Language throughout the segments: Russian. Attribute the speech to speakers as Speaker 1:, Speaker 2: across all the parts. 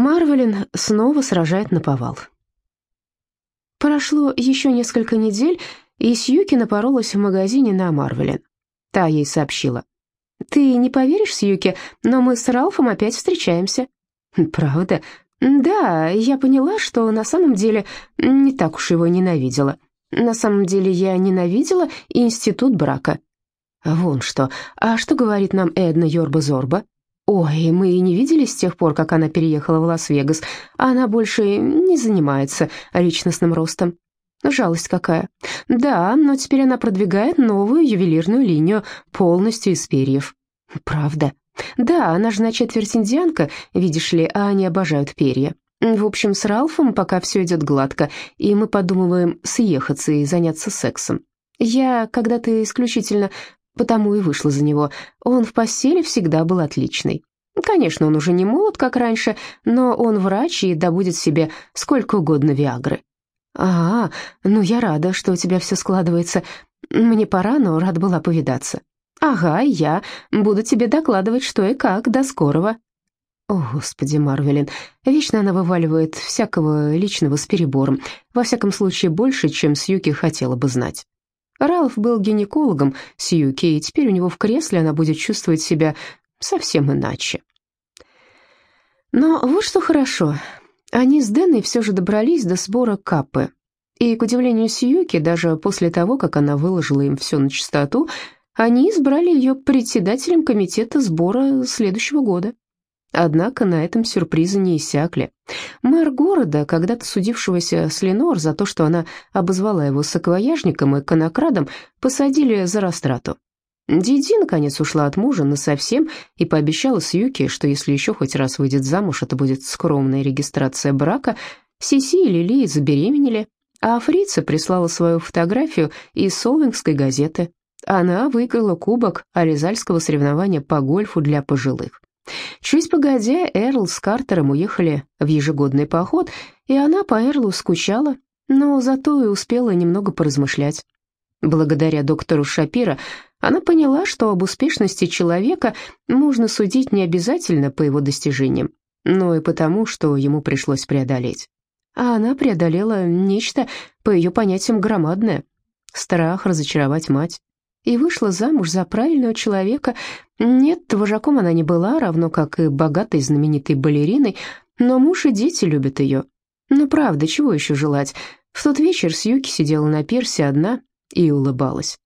Speaker 1: Марвелин снова сражает наповал. Прошло еще несколько недель, и Сьюки напоролась в магазине на Марвелин. Та ей сообщила. «Ты не поверишь, Сьюки, но мы с Ралфом опять встречаемся». «Правда?» «Да, я поняла, что на самом деле не так уж его ненавидела. На самом деле я ненавидела институт брака». «Вон что. А что говорит нам Эдна Йорба-Зорба?» «Ой, мы и не виделись с тех пор, как она переехала в Лас-Вегас. Она больше не занимается личностным ростом». Жалость какая. Да, но теперь она продвигает новую ювелирную линию, полностью из перьев. Правда. Да, она же на четверть индианка, видишь ли, а они обожают перья. В общем, с Ралфом пока все идет гладко, и мы подумываем съехаться и заняться сексом. Я когда-то исключительно потому и вышла за него. Он в постели всегда был отличный. Конечно, он уже не молод, как раньше, но он врач и добудет себе сколько угодно Виагры. «А, ну я рада, что у тебя все складывается. Мне пора, но рад была повидаться». «Ага, я буду тебе докладывать, что и как. До скорого». О, господи, Марвелин, вечно она вываливает всякого личного с перебором, во всяком случае больше, чем Сьюки хотела бы знать. Ралф был гинекологом Сьюки, и теперь у него в кресле она будет чувствовать себя совсем иначе. Но вот что хорошо, они с Дэной все же добрались до сбора капы. И, к удивлению Сьюки, даже после того, как она выложила им все на чистоту, они избрали ее председателем комитета сбора следующего года. Однако на этом сюрпризы не иссякли. Мэр города, когда-то судившегося с Ленор за то, что она обозвала его саквояжником и конокрадом, посадили за растрату. Диди, наконец, ушла от мужа насовсем и пообещала Сьюки, что если еще хоть раз выйдет замуж, это будет скромная регистрация брака. Сиси и Лили забеременели, а Фрица прислала свою фотографию из Солвингской газеты. Она выиграла кубок Аризальского соревнования по гольфу для пожилых. Чуть погодя, Эрл с Картером уехали в ежегодный поход, и она по Эрлу скучала, но зато и успела немного поразмышлять. Благодаря доктору Шапира она поняла, что об успешности человека можно судить не обязательно по его достижениям, но и потому, что ему пришлось преодолеть. А она преодолела нечто, по ее понятиям, громадное — страх разочаровать мать. И вышла замуж за правильного человека. Нет, вожаком она не была, равно как и богатой знаменитой балериной, но муж и дети любят ее. Ну правда, чего еще желать? В тот вечер Сьюки сидела на персе одна и улыбалась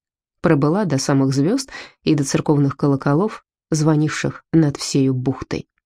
Speaker 1: пробыла до самых звезд и до церковных колоколов, звонивших над всею бухтой.